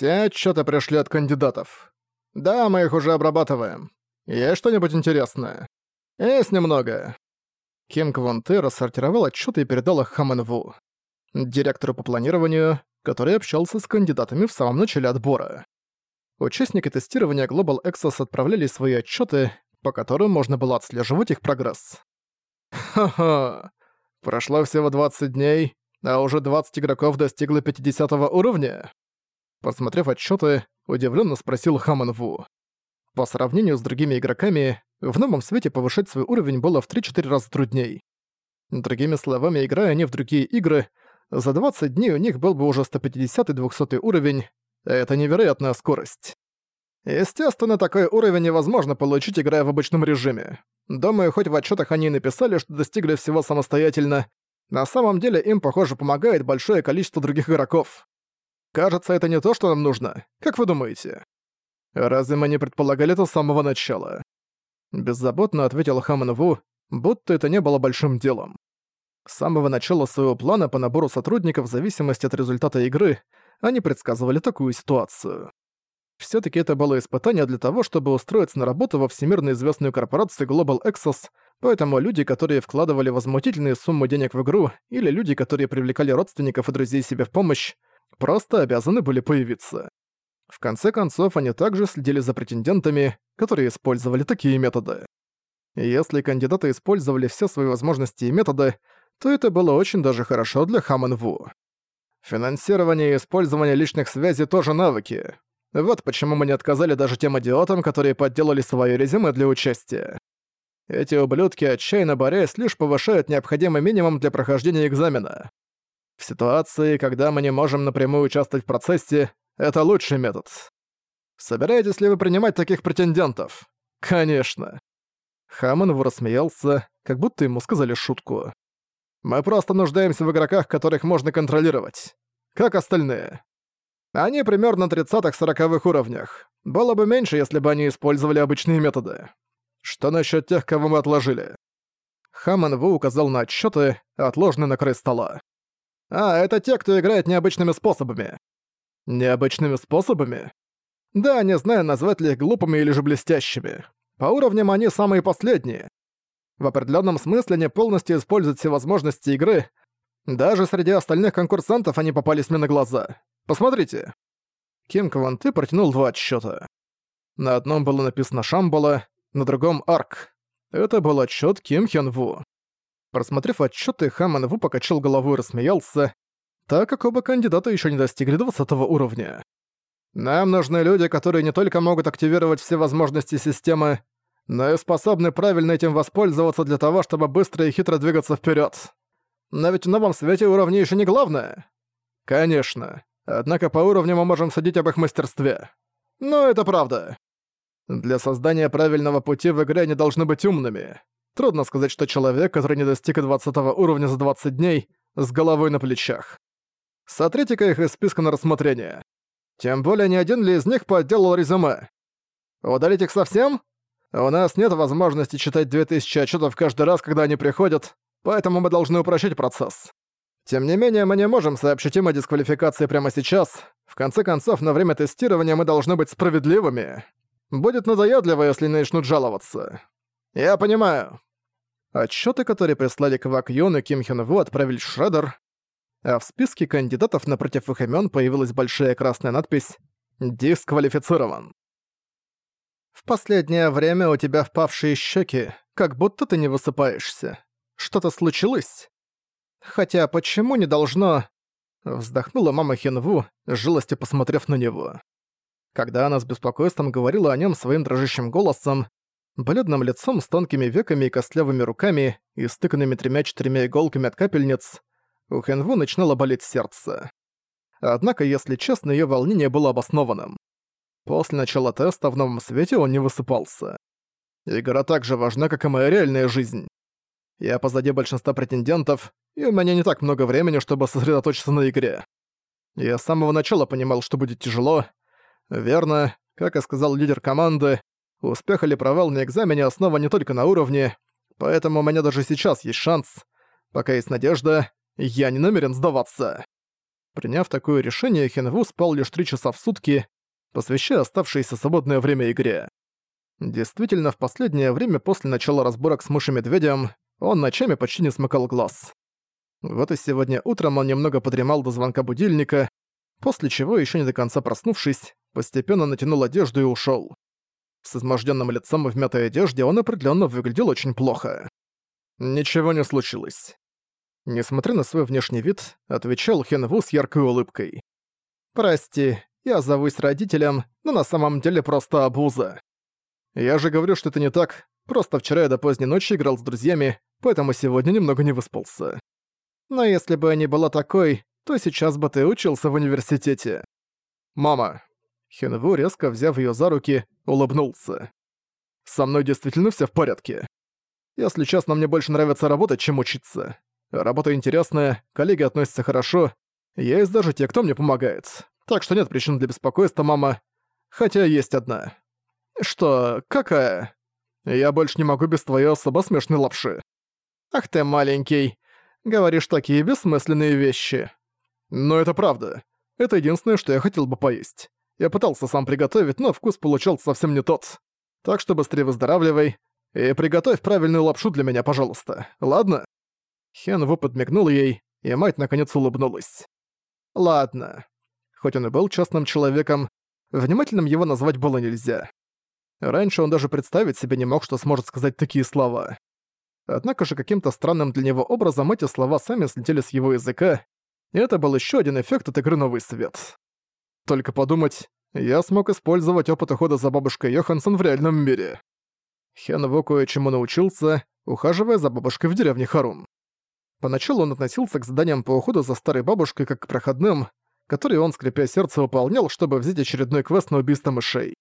Все отчеты пришли от кандидатов. Да, мы их уже обрабатываем. Есть что-нибудь интересное? Есть немного. Ким Квон Тэ рассортировал отчеты и передал их Хамен Ву, директору по планированию, который общался с кандидатами в самом начале отбора. Участники тестирования Global Exos отправляли свои отчеты, по которым можно было отслеживать их прогресс. Ха-ха, прошло всего 20 дней, а уже 20 игроков достигло 50 уровня. Посмотрев отчеты, удивленно спросил Хаман Ву. По сравнению с другими игроками, в новом свете повышать свой уровень было в 3-4 раза трудней. Другими словами, играя они в другие игры, за 20 дней у них был бы уже 150 и 200 уровень, это невероятная скорость. Естественно, такой уровень невозможно получить, играя в обычном режиме. Думаю, хоть в отчетах они и написали, что достигли всего самостоятельно, на самом деле им, похоже, помогает большое количество других игроков. Кажется, это не то, что нам нужно. Как вы думаете? Разве мы не предполагали это с самого начала? Беззаботно ответил Хаман Ву, будто это не было большим делом. С самого начала своего плана по набору сотрудников в зависимости от результата игры они предсказывали такую ситуацию. все таки это было испытание для того, чтобы устроиться на работу во всемирно известную корпорацию Global Exos, поэтому люди, которые вкладывали возмутительные суммы денег в игру, или люди, которые привлекали родственников и друзей себе в помощь, просто обязаны были появиться. В конце концов, они также следили за претендентами, которые использовали такие методы. Если кандидаты использовали все свои возможности и методы, то это было очень даже хорошо для Хаман Ву. Финансирование и использование личных связей тоже навыки. Вот почему мы не отказали даже тем идиотам, которые подделали свое резюме для участия. Эти ублюдки, отчаянно борясь, лишь повышают необходимый минимум для прохождения экзамена. В ситуации, когда мы не можем напрямую участвовать в процессе, это лучший метод. Собираетесь ли вы принимать таких претендентов? Конечно. Хамон рассмеялся, как будто ему сказали шутку. Мы просто нуждаемся в игроках, которых можно контролировать. Как остальные. Они примерно на 30-40 уровнях. Было бы меньше, если бы они использовали обычные методы. Что насчет тех, кого мы отложили? Хаман указал на отчеты, отложенные на край стола. А, это те, кто играет необычными способами. Необычными способами? Да, не знаю, назвать ли их глупыми или же блестящими. По уровням они самые последние. В определенном смысле они полностью используют все возможности игры. Даже среди остальных конкурсантов они попались мне на глаза. Посмотрите. Ким Кванты протянул два отчета. На одном было написано «Шамбала», на другом «Арк». Это был отчет Ким Хён Ву. Просмотрев отчеты, Хаман Ву покачал головой и рассмеялся, так как оба кандидата еще не достигли 20 уровня. Нам нужны люди, которые не только могут активировать все возможности системы, но и способны правильно этим воспользоваться для того, чтобы быстро и хитро двигаться вперед. Но ведь в новом свете уровни еще не главное. Конечно. Однако по уровню мы можем судить об их мастерстве. Но это правда. Для создания правильного пути в игре они должны быть умными. Трудно сказать, что человек, который не достиг 20 уровня за 20 дней, с головой на плечах. Сотрите-ка их из списка на рассмотрение. Тем более ни один ли из них подделал резюме. Удалить их совсем? У нас нет возможности читать 2000 отчетов каждый раз, когда они приходят, поэтому мы должны упрощать процесс. Тем не менее, мы не можем сообщить им о дисквалификации прямо сейчас. В конце концов, на время тестирования мы должны быть справедливыми. Будет надоедливо, если начнут жаловаться. Я понимаю. Отчеты, которые прислали Квак Йон и Ким Хён Ву, отправились в Шреддер, а в списке кандидатов напротив их имен появилась большая красная надпись «Дисквалифицирован». В последнее время у тебя впавшие щеки, как будто ты не высыпаешься. Что-то случилось? Хотя почему не должно... Вздохнула мама Хинву, с жалостью посмотрев на него. Когда она с беспокойством говорила о нем своим дрожащим голосом, бледным лицом с тонкими веками и костлявыми руками и стыканными тремя-четырьмя иголками от капельниц, у Хэнву начинало болеть сердце. Однако, если честно, ее волнение было обоснованным. После начала теста в новом свете он не высыпался. Игра так же важна, как и моя реальная жизнь. Я позади большинства претендентов, и у меня не так много времени, чтобы сосредоточиться на игре. Я с самого начала понимал, что будет тяжело. Верно, как и сказал лидер команды, успех или провал на экзамене основа не только на уровне, поэтому у меня даже сейчас есть шанс. Пока есть надежда, я не намерен сдаваться. Приняв такое решение, Хенву спал лишь три часа в сутки, посвящая оставшееся свободное время игре. Действительно, в последнее время после начала разборок с мышью-медведем он ночами почти не смыкал глаз. Вот и сегодня утром он немного подремал до звонка будильника, после чего, еще не до конца проснувшись, постепенно натянул одежду и ушел. С изможденным лицом и в мятой одежде он определенно выглядел очень плохо. Ничего не случилось. Несмотря на свой внешний вид, отвечал Хен Ву с яркой улыбкой. «Прости, я зовусь родителям, но на самом деле просто обуза. Я же говорю, что это не так, просто вчера я до поздней ночи играл с друзьями, поэтому сегодня немного не выспался. Но если бы я не была такой, то сейчас бы ты учился в университете. Мама». Хенву, резко взяв её за руки, улыбнулся. «Со мной действительно всё в порядке. Если честно, мне больше нравится работать, чем учиться. Работа интересная, коллеги относятся хорошо, есть даже те, кто мне помогает. Так что нет причин для беспокойства, мама. Хотя есть одна. Что, какая? Я больше не могу без твоей особо смешной лапши. Ах ты маленький. Говоришь такие бессмысленные вещи. Но это правда. Это единственное, что я хотел бы поесть. Я пытался сам приготовить, но вкус получался совсем не тот. Так что быстрее выздоравливай и приготовь правильную лапшу для меня, пожалуйста. Ладно? Хен Ву подмигнул ей, и мать наконец улыбнулась. Ладно. Хоть он и был частным человеком, внимательным его назвать было нельзя. Раньше он даже представить себе не мог, что сможет сказать такие слова. Однако же каким-то странным для него образом эти слова сами слетели с его языка, и это был еще один эффект от игры «Новый свет». Только подумать, я смог использовать опыт ухода за бабушкой Йоханссон в реальном мире. Хен Ву кое-чему научился, ухаживая за бабушкой в деревне Харун. Поначалу он относился к заданиям по уходу за старой бабушкой как к проходным, которые он, скрипя сердце, выполнял, чтобы взять очередной квест на убийство мышей.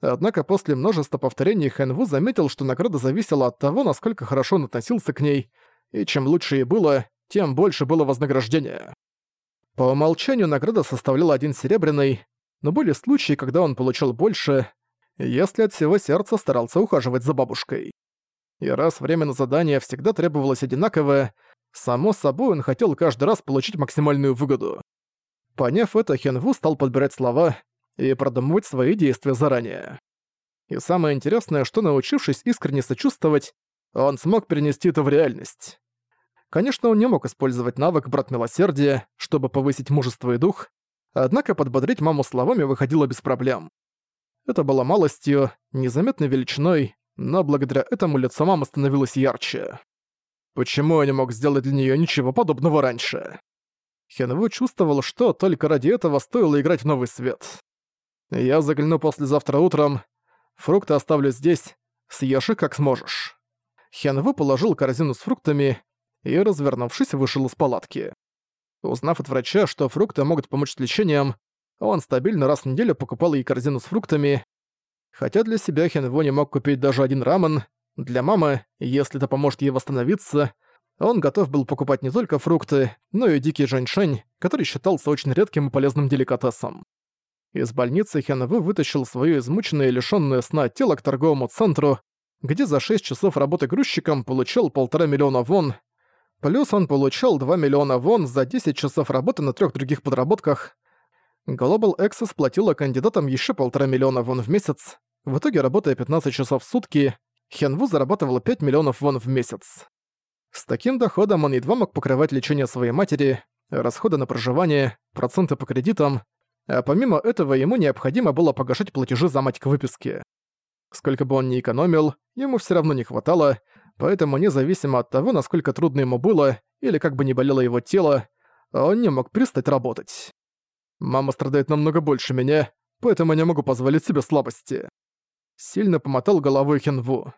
Однако после множества повторений Хэнву заметил, что награда зависела от того, насколько хорошо он относился к ней, и чем лучше ей было, тем больше было вознаграждение. По умолчанию награда составляла один серебряный, но были случаи, когда он получил больше, если от всего сердца старался ухаживать за бабушкой. И раз время на задание всегда требовалось одинаковое, Само собой, он хотел каждый раз получить максимальную выгоду. Поняв это, Хенву стал подбирать слова и продумывать свои действия заранее. И самое интересное, что научившись искренне сочувствовать, он смог перенести это в реальность. Конечно, он не мог использовать навык «Брат Милосердия», чтобы повысить мужество и дух, однако подбодрить маму словами выходило без проблем. Это было малостью, незаметной величиной, но благодаря этому лицо мамы становилось ярче. Почему я не мог сделать для нее ничего подобного раньше? Хенву чувствовал, что только ради этого стоило играть в новый свет. Я загляну послезавтра утром. Фрукты оставлю здесь. Съешь их как сможешь. Хенву положил корзину с фруктами и, развернувшись, вышел из палатки. Узнав от врача, что фрукты могут помочь с лечением, он стабильно раз в неделю покупал ей корзину с фруктами. Хотя для себя Хенву не мог купить даже один рамен, для мамы, если это поможет ей восстановиться, он готов был покупать не только фрукты, но и дикий женьшень, который считался очень редким и полезным деликатесом. Из больницы Хянвы вытащил свое измученное и лишённое сна тело к торговому центру, где за 6 часов работы грузчиком получил полтора миллиона вон, плюс он получал 2 миллиона вон за 10 часов работы на трех других подработках. Global Access платила кандидатам еще полтора миллиона вон в месяц, в итоге работая 15 часов в сутки, Хенву зарабатывал 5 миллионов вон в месяц. С таким доходом он едва мог покрывать лечение своей матери, расходы на проживание, проценты по кредитам, а помимо этого ему необходимо было погашать платежи за мать к выписке. Сколько бы он ни экономил, ему все равно не хватало, поэтому независимо от того, насколько трудно ему было или как бы не болело его тело, он не мог перестать работать. Мама страдает намного больше меня, поэтому я не могу позволить себе слабости. Сильно помотал головой Хенву.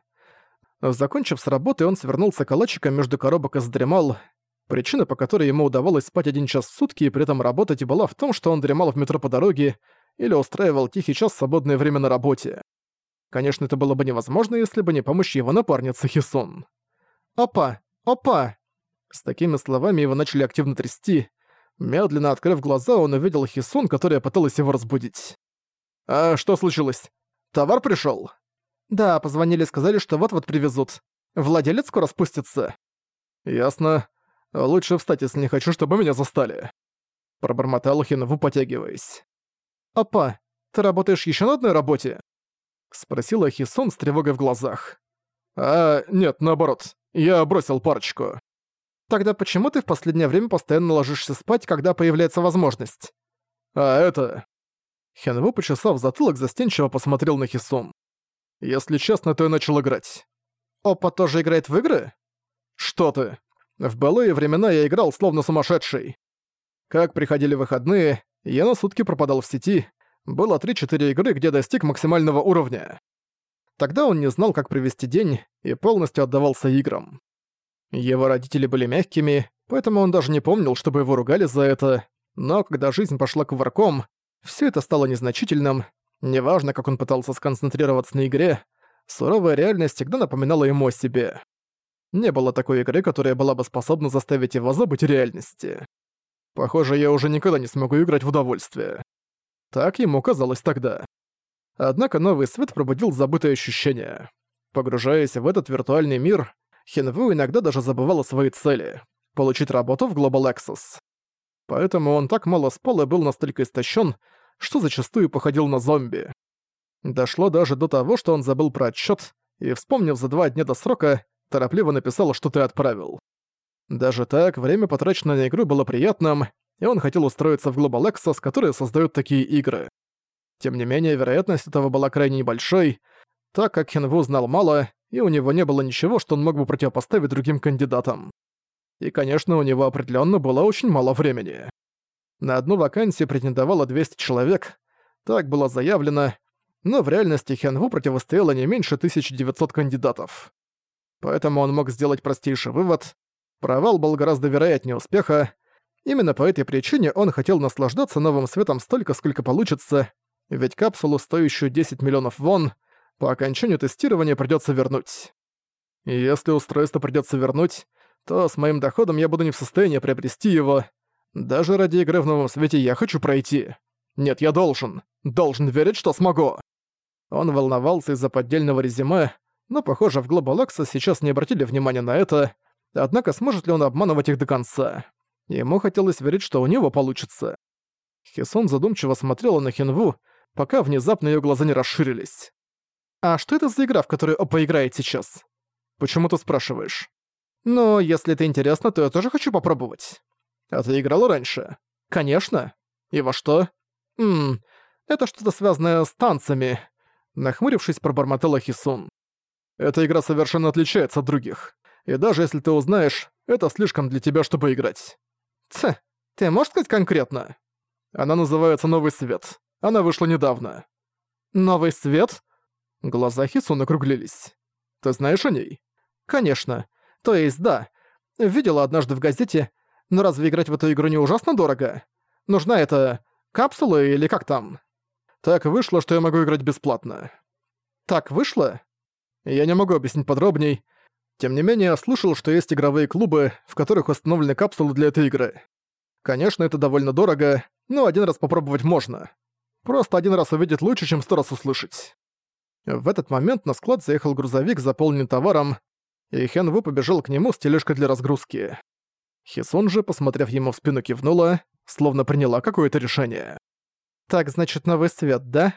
Закончив с работы, он свернулся калачиком между коробок и задремал. Причина, по которой ему удавалось спать один час в сутки и при этом работать, была в том, что он дремал в метро по дороге или устраивал тихий час в свободное время на работе. Конечно, это было бы невозможно, если бы не помощь его напарницы Хисон. «Опа! Опа!» С такими словами его начали активно трясти. Медленно открыв глаза, он увидел Хисон, которая пыталась его разбудить. «А что случилось? Товар пришел? Да, позвонили, сказали, что вот-вот привезут. Владелец скоро спустится. Ясно. Лучше встать, если не хочу, чтобы меня застали. Пробормотал Хинву, потягиваясь. «Опа, ты работаешь еще на одной работе?» Спросила Хисон с тревогой в глазах. «А, нет, наоборот. Я бросил парочку». «Тогда почему ты в последнее время постоянно ложишься спать, когда появляется возможность?» «А это...» Хенву, почесав затылок, застенчиво посмотрел на Хисун. «Если честно, то я начал играть». «Опа тоже играет в игры?» «Что ты? В былые времена я играл словно сумасшедший. Как приходили выходные, я на сутки пропадал в сети, было 3-4 игры, где достиг максимального уровня. Тогда он не знал, как провести день, и полностью отдавался играм. Его родители были мягкими, поэтому он даже не помнил, чтобы его ругали за это, но когда жизнь пошла кувырком, все это стало незначительным, неважно, как он пытался сконцентрироваться на игре, суровая реальность всегда напоминала ему о себе. Не было такой игры, которая была бы способна заставить его забыть реальности. Похоже, я уже никогда не смогу играть в удовольствие. Так ему казалось тогда. Однако новый свет пробудил забытые ощущения. Погружаясь в этот виртуальный мир, Хинву иногда даже забывал о своей цели — получить работу в Global Access. Поэтому он так мало спал и был настолько истощен, что зачастую походил на зомби. Дошло даже до того, что он забыл про отчет и, вспомнив за два дня до срока, торопливо написал, что ты отправил. Даже так, время, потраченное на игру, было приятным, и он хотел устроиться в Global Access, которые создают такие игры. Тем не менее, вероятность этого была крайне небольшой, так как Хенву знал мало, и у него не было ничего, что он мог бы противопоставить другим кандидатам. И, конечно, у него определенно было очень мало времени. На одну вакансию претендовало 200 человек, так было заявлено, но в реальности Хенву противостояло не меньше 1900 кандидатов. Поэтому он мог сделать простейший вывод. Провал был гораздо вероятнее успеха. Именно по этой причине он хотел наслаждаться новым светом столько, сколько получится, ведь капсулу, стоящую 10 миллионов вон, по окончанию тестирования придётся вернуть. И если устройство придётся вернуть, то с моим доходом я буду не в состоянии приобрести его. Даже ради игры в новом свете я хочу пройти. Нет, я должен. Должен верить, что смогу. Он волновался из-за поддельного резюме, но, похоже, в Access сейчас не обратили внимания на это, однако сможет ли он обманывать их до конца? Ему хотелось верить, что у него получится. Хисон задумчиво смотрела на Хинву, пока внезапно её глаза не расширились. «А что это за игра, в которую Опа играет сейчас?» «Почему ты спрашиваешь?» «Ну, если это интересно, то я тоже хочу попробовать». «А ты играла раньше?» «Конечно. И во что?» «Ммм, это что-то связанное с танцами», — нахмурившись, пробормотала Хисун. «Эта игра совершенно отличается от других. И даже если ты узнаешь, это слишком для тебя, чтобы играть». «Ц, ты можешь сказать конкретно?» Она называется «Новый свет». Она вышла недавно. Новый свет? Глаза Хисун округлились. Ты знаешь о ней? Конечно. То есть, да. Видела однажды в газете. Но разве играть в эту игру не ужасно дорого? Нужна эта капсула или как там? Так вышло, что я могу играть бесплатно. Так вышло? Я не могу объяснить подробней. Тем не менее, я слышал, что есть игровые клубы, в которых установлены капсулы для этой игры. Конечно, это довольно дорого, но один раз попробовать можно. Просто один раз увидеть лучше, чем сто раз услышать. В этот момент на склад заехал грузовик, заполненный товаром, и Хен Ву побежал к нему с тележкой для разгрузки. Хисон же, посмотрев ему в спину, кивнула, словно приняла какое-то решение. «Так, значит, новый свет, да?»